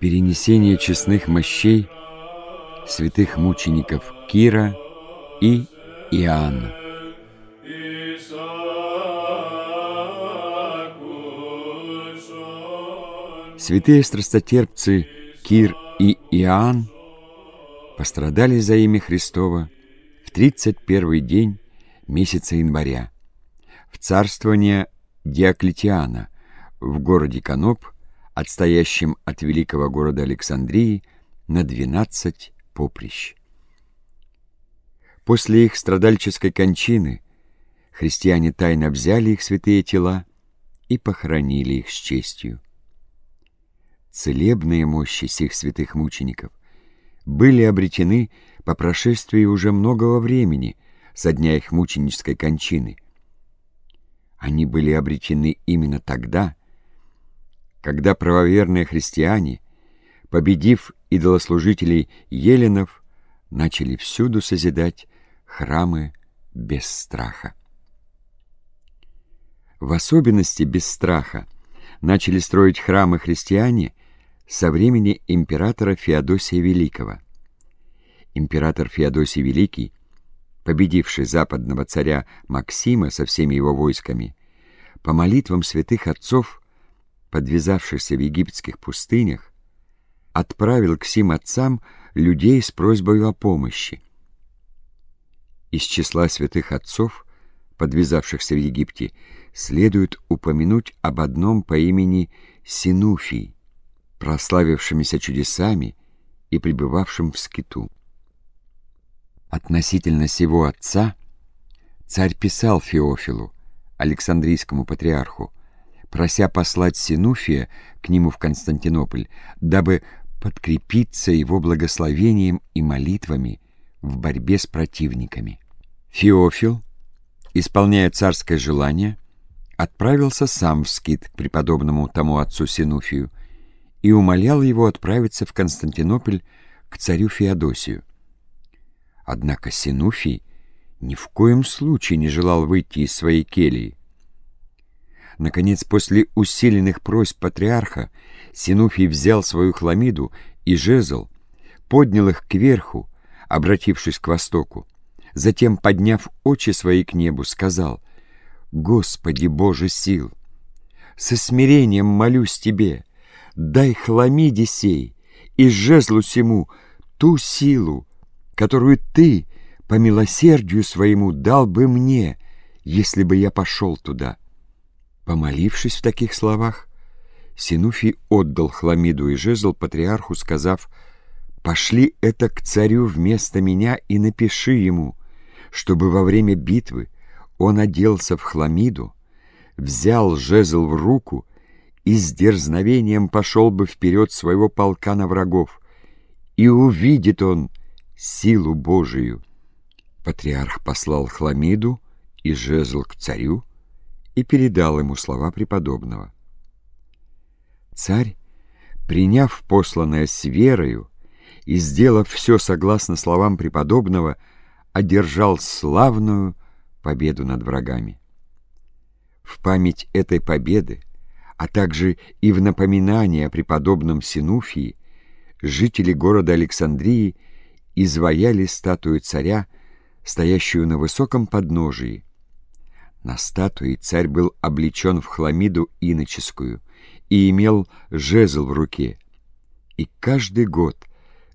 перенесение честных мощей святых мучеников Кира и Иоанна. Святые страстотерпцы Кир и Иоанн пострадали за имя Христова в 31 день месяца января в царствование Диоклетиана в городе Каноп, отстоящем от великого города Александрии на 12 поприщ. После их страдальческой кончины христиане тайно взяли их святые тела и похоронили их с честью. Целебные мощи сих святых мучеников были обретены по прошествии уже многого времени со дня их мученической кончины. Они были обретены именно тогда, когда правоверные христиане, победив идолослужителей еленов, начали всюду созидать храмы без страха. В особенности без страха начали строить храмы христиане со времени императора Феодосия Великого. Император Феодосий Великий, победивший западного царя Максима со всеми его войсками, по молитвам святых отцов, подвязавшихся в египетских пустынях, отправил к сим отцам людей с просьбой о помощи. Из числа святых отцов, подвязавшихся в Египте, следует упомянуть об одном по имени Синуфий, прославившимися чудесами и пребывавшим в скиту. Относительно сего отца царь писал Феофилу, Александрийскому патриарху, прося послать Синуфия к нему в Константинополь, дабы подкрепиться его благословением и молитвами в борьбе с противниками. Феофил, исполняя царское желание, отправился сам в скит к преподобному тому отцу Синуфию и умолял его отправиться в Константинополь к царю Феодосию. Однако Синуфий ни в коем случае не желал выйти из своей кельи. Наконец, после усиленных просьб патриарха, Синуфий взял свою хламиду и жезл, поднял их кверху, обратившись к востоку, Затем, подняв очи свои к небу, сказал, «Господи Боже сил! Со смирением молюсь Тебе, дай хламиде сей и жезлу сему ту силу, которую Ты, по милосердию своему, дал бы мне, если бы я пошел туда». Помолившись в таких словах, Синуфий отдал хламиду и жезл патриарху, сказав, «Пошли это к царю вместо меня и напиши ему, чтобы во время битвы он оделся в хламиду, взял жезл в руку и с дерзновением пошел бы вперед своего полка на врагов, и увидит он силу Божию. Патриарх послал хламиду и жезл к царю и передал ему слова преподобного. Царь, приняв посланное с верою и сделав все согласно словам преподобного, одержал славную победу над врагами. В память этой победы, а также и в напоминание о преподобном Синуфии, жители города Александрии изваяли статую царя, стоящую на высоком подножии. На статуе царь был облечен в хламиду иноческую и имел жезл в руке. И каждый год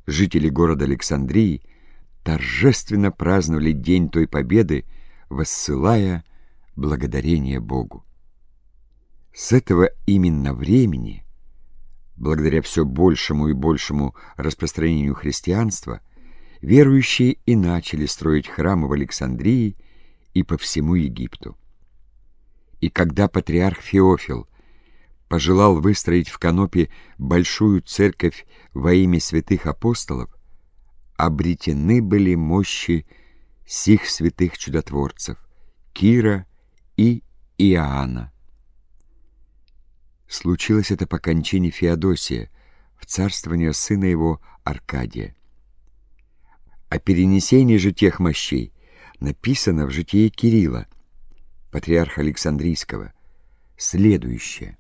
жители города Александрии торжественно праздновали день той победы, воссылая благодарение Богу. С этого именно времени, благодаря все большему и большему распространению христианства, верующие и начали строить храмы в Александрии и по всему Египту. И когда патриарх Феофил пожелал выстроить в Канопе большую церковь во имя святых апостолов, обретены были мощи сих святых чудотворцев Кира и Иоанна. Случилось это по кончине Феодосия в царствование сына его Аркадия. О перенесении же тех мощей написано в житии Кирилла, патриарха Александрийского, следующее.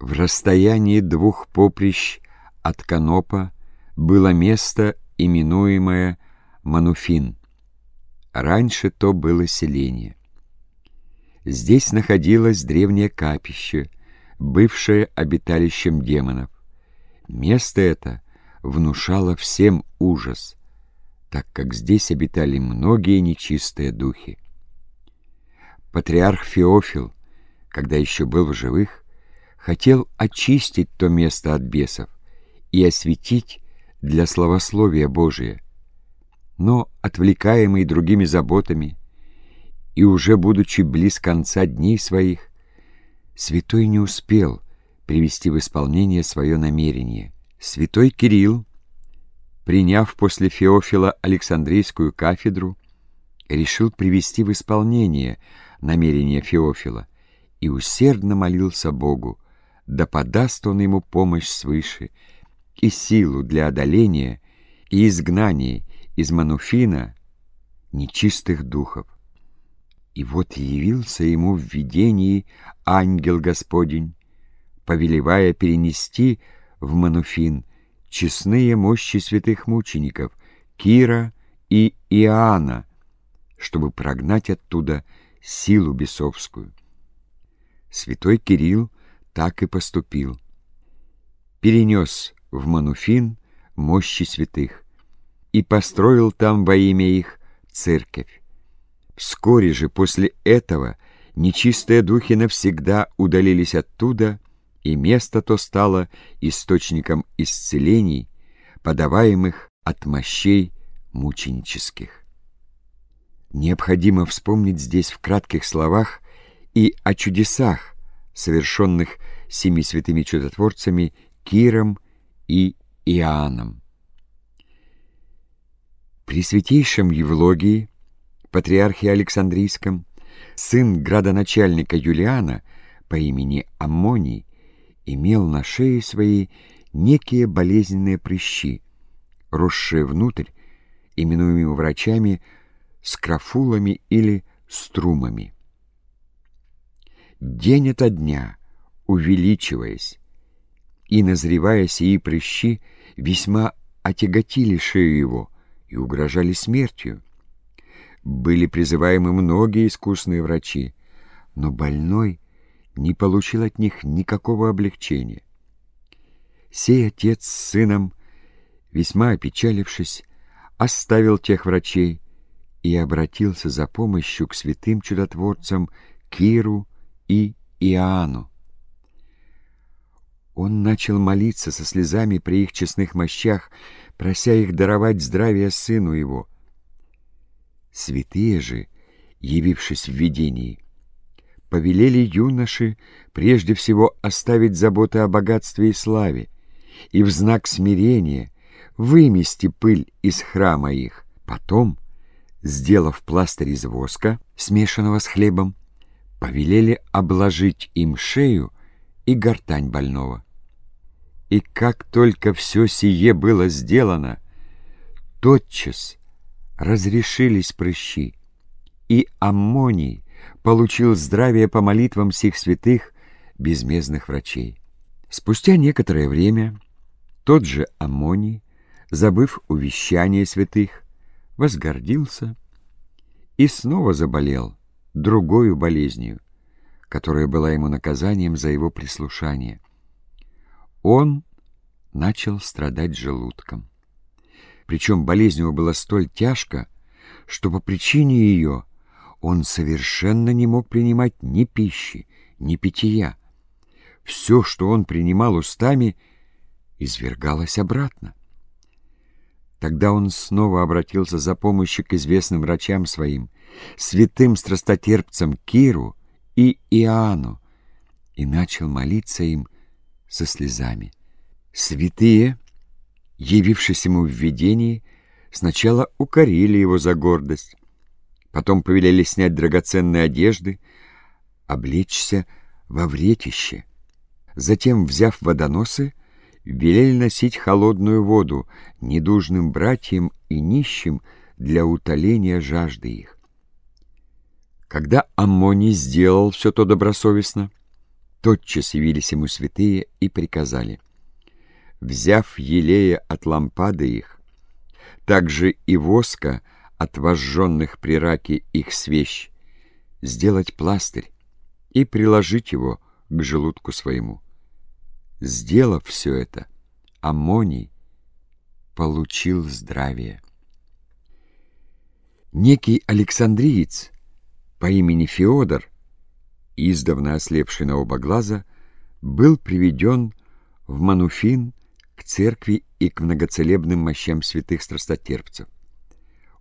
В расстоянии двух поприщ от Канопа было место, именуемое Мануфин. Раньше то было селение. Здесь находилось древнее капище, бывшее обиталищем демонов. Место это внушало всем ужас, так как здесь обитали многие нечистые духи. Патриарх Феофил, когда еще был в живых, хотел очистить то место от бесов и осветить для славословия Божия. Но, отвлекаемый другими заботами и уже будучи близ конца дней своих, святой не успел привести в исполнение свое намерение. Святой Кирилл, приняв после Феофила Александрийскую кафедру, решил привести в исполнение намерение Феофила и усердно молился Богу, да подаст он ему помощь свыше и силу для одоления и изгнания из Мануфина нечистых духов. И вот явился ему в видении ангел Господень, повелевая перенести в Мануфин честные мощи святых мучеников Кира и Иоанна, чтобы прогнать оттуда силу бесовскую. Святой Кирилл так и поступил. Перенес в Мануфин мощи святых и построил там во имя их церковь. Вскоре же после этого нечистые духи навсегда удалились оттуда, и место то стало источником исцелений, подаваемых от мощей мученических. Необходимо вспомнить здесь в кратких словах и о чудесах, совершенных семи святыми чудотворцами Киром и Иоанном. При святейшем Евлогии, патриархе Александрийском, сын градоначальника Юлиана по имени Аммоний имел на шее своей некие болезненные прыщи, росшие внутрь, именуемые врачами скрофулами или струмами. День ото дня, увеличиваясь и назревая сии прыщи, весьма отяготили шею его и угрожали смертью. Были призываемы многие искусные врачи, но больной не получил от них никакого облегчения. Сей отец с сыном, весьма опечалившись, оставил тех врачей и обратился за помощью к святым чудотворцам Киру и Иоанну. Он начал молиться со слезами при их честных мощах, прося их даровать здравие сыну его. Святые же, явившись в видении, повелели юноши прежде всего оставить заботы о богатстве и славе и в знак смирения вымести пыль из храма их. Потом, сделав пластырь из воска, смешанного с хлебом, повелели обложить им шею и гортань больного. И как только все сие было сделано, тотчас разрешились прыщи, и аммоний получил здравие по молитвам всех святых безмездных врачей. Спустя некоторое время тот же аммоний, забыв увещание святых, возгордился и снова заболел другою болезнью, которая была ему наказанием за его прислушание. Он начал страдать желудком. Причем болезнь его была столь тяжка, что по причине ее он совершенно не мог принимать ни пищи, ни питья. Все, что он принимал устами, извергалось обратно. Тогда он снова обратился за помощью к известным врачам своим, святым страстотерпцам Киру и Иоанну, и начал молиться им со слезами. Святые, явившись ему в видении, сначала укорили его за гордость, потом повелели снять драгоценные одежды, облечься во вретище. Затем, взяв водоносы, велели носить холодную воду недужным братьям и нищим для утоления жажды их. Когда Аммоний сделал все то добросовестно, тотчас явились ему святые и приказали взяв елея от лампады их, также и воска от вожженных при раке их свещ, сделать пластырь и приложить его к желудку своему. Сделав все это, Аммоний получил здравие. Некий Александриец по имени Феодор, издавна ослепший на оба глаза, был приведен в Мануфин к церкви и к многоцелебным мощам святых страстотерпцев.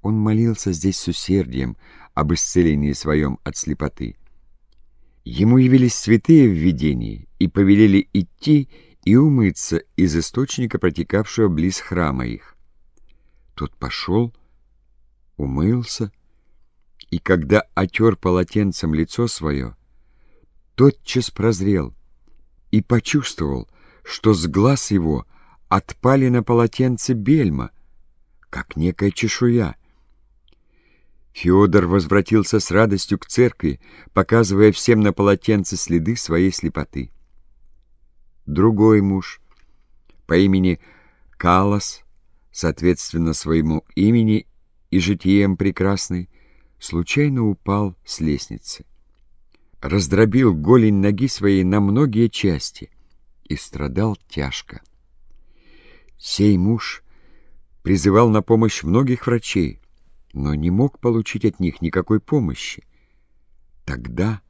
Он молился здесь с усердием об исцелении своем от слепоты. Ему явились святые в видении и повелели идти и умыться из источника, протекавшего близ храма их. Тот пошел, умылся, и когда отер полотенцем лицо свое, тотчас прозрел и почувствовал, что с глаз его отпали на полотенце бельма, как некая чешуя. Феодор возвратился с радостью к церкви, показывая всем на полотенце следы своей слепоты. Другой муж по имени Калас, соответственно своему имени и житием прекрасный, случайно упал с лестницы. Раздробил голень ноги своей на многие части и страдал тяжко. Сей муж призывал на помощь многих врачей, но не мог получить от них никакой помощи. Тогда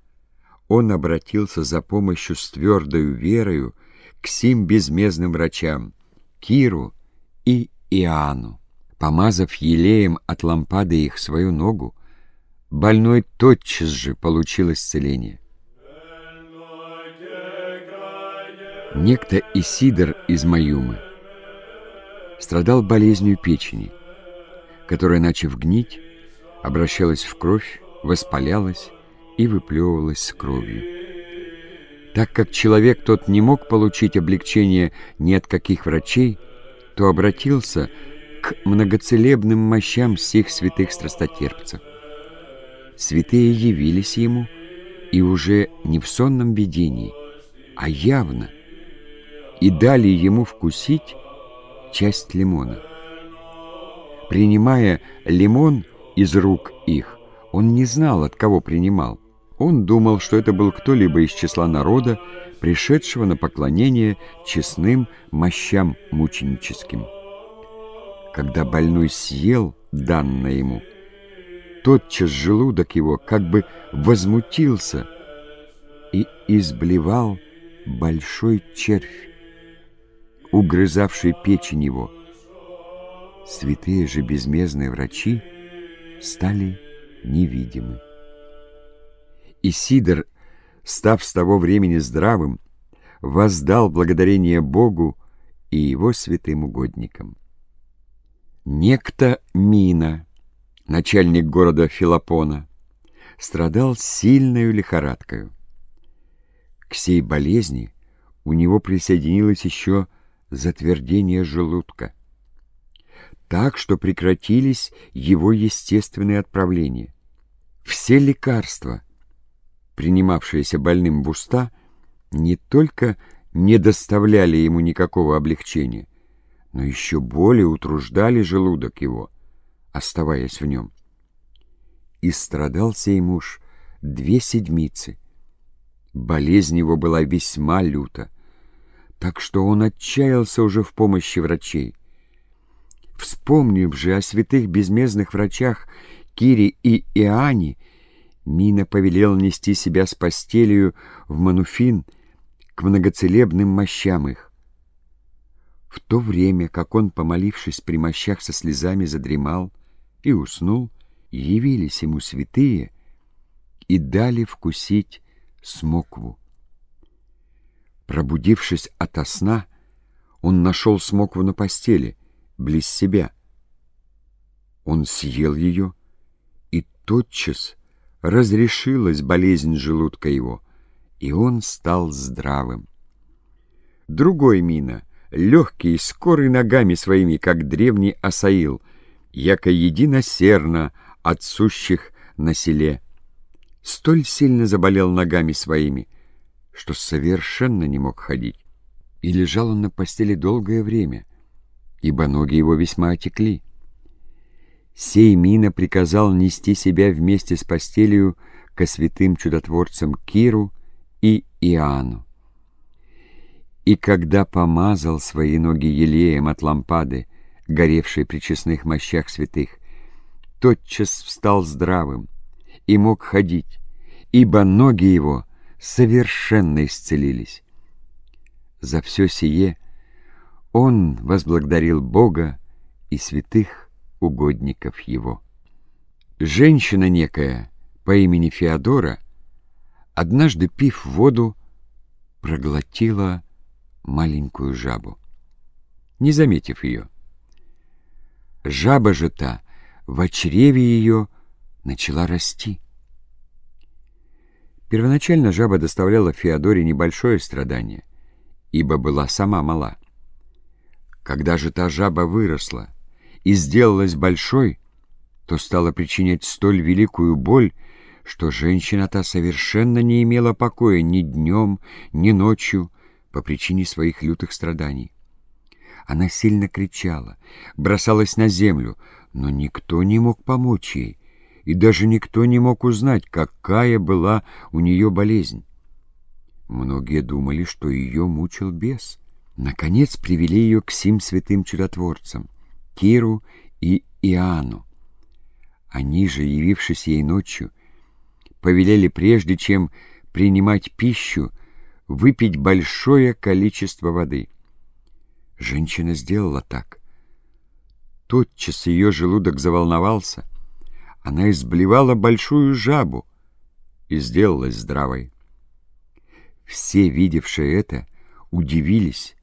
он обратился за помощью с твердою верою к сим безмездным врачам, Киру и Иоанну. Помазав елеем от лампады их свою ногу, больной тотчас же получил исцеление. Некто Исидор из Маюмы страдал болезнью печени, которая, начав гнить, обращалась в кровь, воспалялась и выплевывалась с кровью. Так как человек тот не мог получить облегчение ни от каких врачей, то обратился к многоцелебным мощам всех святых страстотерпцев. Святые явились ему, и уже не в сонном видении, а явно, и дали ему вкусить часть лимона. Принимая лимон из рук их, он не знал, от кого принимал. Он думал, что это был кто-либо из числа народа, пришедшего на поклонение честным мощам мученическим. Когда больной съел данное ему, тотчас желудок его как бы возмутился и изблевал большой червь, угрызавший печень его. Святые же безмездные врачи стали невидимы. И Сидор, став с того времени здравым, воздал благодарение Богу и его святым угодникам. Некто Мина, начальник города Филопона, страдал сильной лихорадкой. К сей болезни у него присоединилось еще затвердение желудка, так что прекратились его естественные отправления. Все лекарства, принимавшиеся больным в уста, не только не доставляли ему никакого облегчения, но еще более утруждали желудок его, оставаясь в нем. И страдал сей муж две седмицы. Болезнь его была весьма люта, так что он отчаялся уже в помощи врачей. Вспомнив же о святых безмездных врачах Кире и Иоанне, Мина повелел нести себя с постелью в Мануфин к многоцелебным мощам их. В то время, как он, помолившись при мощах со слезами, задремал и уснул, явились ему святые и дали вкусить смокву. Пробудившись ото сна, он нашел смокву на постели, близ себя. Он съел ее, и тотчас разрешилась болезнь желудка его, и он стал здравым. Другой Мина легкий, скорый ногами своими, как древний Асаил, яко единосерно от сущих на селе. Столь сильно заболел ногами своими, что совершенно не мог ходить. И лежал он на постели долгое время, ибо ноги его весьма отекли. Сей Мина приказал нести себя вместе с постелью ко святым чудотворцам Киру и Иоанну. И когда помазал свои ноги елеем от лампады, горевшей при честных мощах святых, тотчас встал здравым и мог ходить, ибо ноги его совершенно исцелились. За все сие он возблагодарил Бога и святых угодников его. Женщина некая по имени Феодора, однажды пив воду, проглотила маленькую жабу, не заметив ее. Жаба же та в чреве ее начала расти. Первоначально жаба доставляла Феодоре небольшое страдание, ибо была сама мала. Когда же та жаба выросла и сделалась большой, то стала причинять столь великую боль, что женщина та совершенно не имела покоя ни днем, ни ночью по причине своих лютых страданий. Она сильно кричала, бросалась на землю, но никто не мог помочь ей, и даже никто не мог узнать, какая была у нее болезнь. Многие думали, что ее мучил бес. Наконец привели ее к сим святым чудотворцам, Киру и Иоанну. Они же, явившись ей ночью, повелели прежде, чем принимать пищу, выпить большое количество воды. Женщина сделала так. Тотчас ее желудок заволновался — она изблевала большую жабу и сделалась здравой. Все, видевшие это, удивились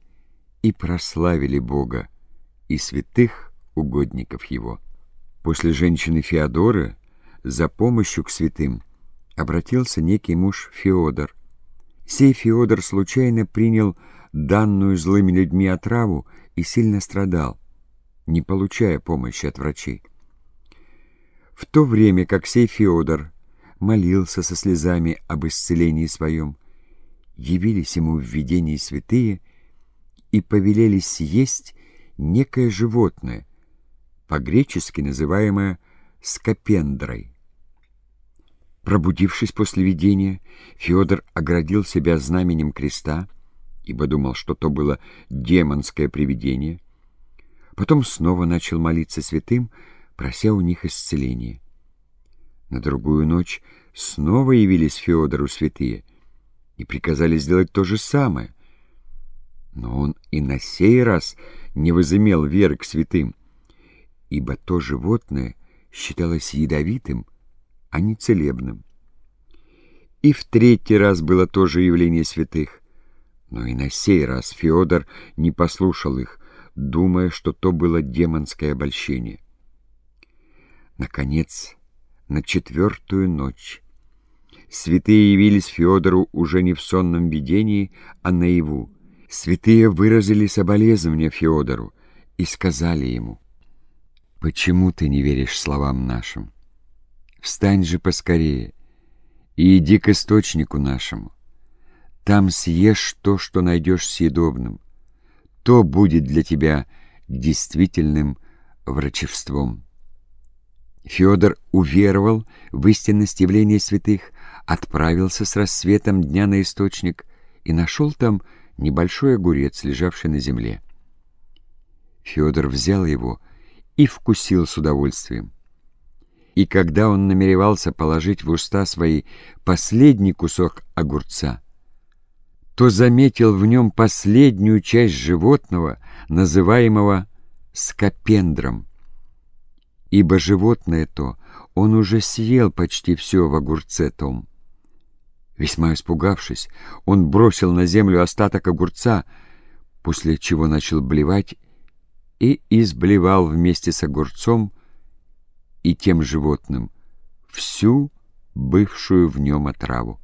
и прославили Бога и святых угодников Его. После женщины Феодоры за помощью к святым обратился некий муж Феодор. Сей Феодор случайно принял данную злыми людьми отраву и сильно страдал, не получая помощи от врачей. В то время как сей Феодор молился со слезами об исцелении своем, явились ему в видении святые и повелели съесть некое животное, по-гречески называемое скопендрой. Пробудившись после видения, Феодор оградил себя знаменем креста, ибо думал, что то было демонское привидение. Потом снова начал молиться святым, прося у них исцеления. На другую ночь снова явились Феодору святые и приказали сделать то же самое. Но он и на сей раз не возымел веры к святым, ибо то животное считалось ядовитым, а не целебным. И в третий раз было то же явление святых, но и на сей раз Феодор не послушал их, думая, что то было демонское обольщение. Наконец, на четвертую ночь святые явились Федору уже не в сонном видении, а наяву. Святые выразили соболезнования Феодору и сказали ему, «Почему ты не веришь словам нашим? Встань же поскорее и иди к источнику нашему. Там съешь то, что найдешь съедобным. То будет для тебя действительным врачевством». Федор уверовал в истинность явления святых, отправился с рассветом дня на источник и нашел там небольшой огурец, лежавший на земле. Федор взял его и вкусил с удовольствием. И когда он намеревался положить в уста свои последний кусок огурца, то заметил в нем последнюю часть животного, называемого скопендром — ибо животное то он уже съел почти все в огурце том. Весьма испугавшись, он бросил на землю остаток огурца, после чего начал блевать и изблевал вместе с огурцом и тем животным всю бывшую в нем отраву.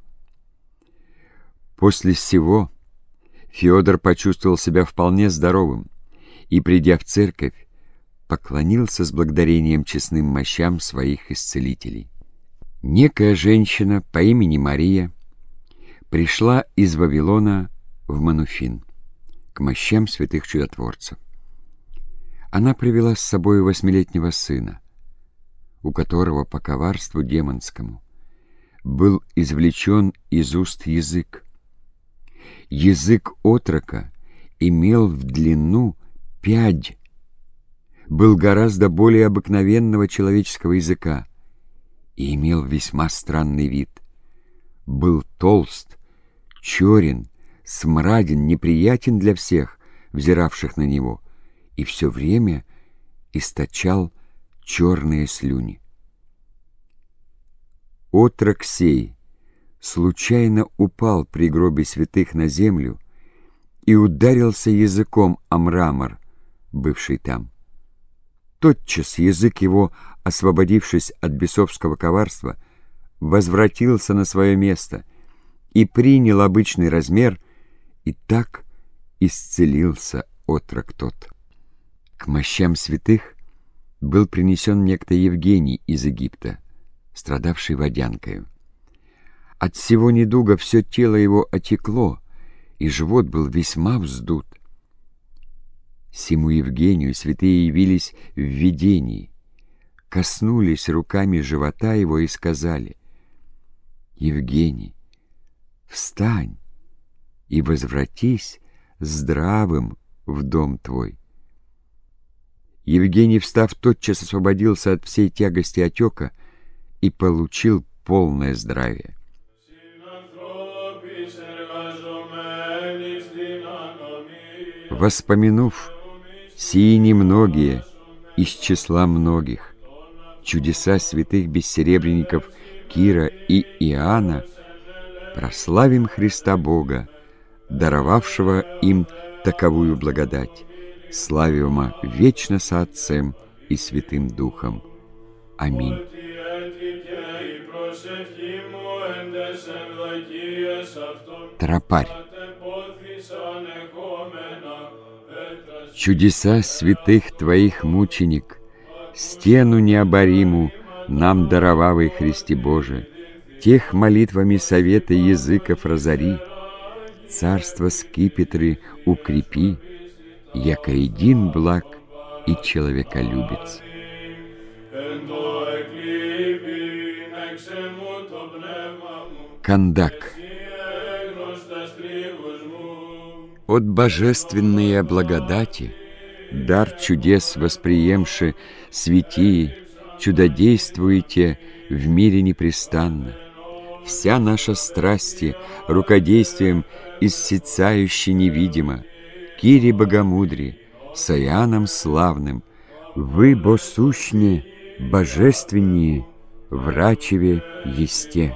После всего Федор почувствовал себя вполне здоровым и, придя в церковь, поклонился с благодарением честным мощам своих исцелителей. Некая женщина по имени Мария пришла из Вавилона в Мануфин, к мощам святых чудотворцев. Она привела с собой восьмилетнего сына, у которого по коварству демонскому был извлечен из уст язык. Язык отрока имел в длину пять, был гораздо более обыкновенного человеческого языка и имел весьма странный вид. Был толст, черен, смраден, неприятен для всех, взиравших на него, и все время источал черные слюни. Отрок сей случайно упал при гробе святых на землю и ударился языком о мрамор, бывший там. Тотчас язык его, освободившись от бесовского коварства, возвратился на свое место и принял обычный размер, и так исцелился отрок тот. К мощам святых был принесен некто Евгений из Египта, страдавший водянкою. От всего недуга все тело его отекло, и живот был весьма вздут. Симу Евгению святые явились в видении, коснулись руками живота его и сказали, «Евгений, встань и возвратись здравым в дом твой». Евгений, встав, тотчас освободился от всей тягости отека и получил полное здравие. Воспомянув Сии немногие из числа многих. Чудеса святых бессеребренников Кира и Иоанна прославим Христа Бога, даровавшего им таковую благодать, славимо вечно со Отцем и Святым Духом. Аминь. Тропарь Чудеса святых Твоих мученик, Стену необориму нам даровавый Христе Боже, Тех молитвами совета языков разори, Царство скипетры укрепи, Яко един благ и человеколюбец. Кандак от божественной благодати, дар чудес восприемши, святии, чудодействуете в мире непрестанно. Вся наша страсти рукодействием иссецающе невидимо, Кире богомудри, Саяном славным, вы, бо сущне, божественнее, врачеве есте.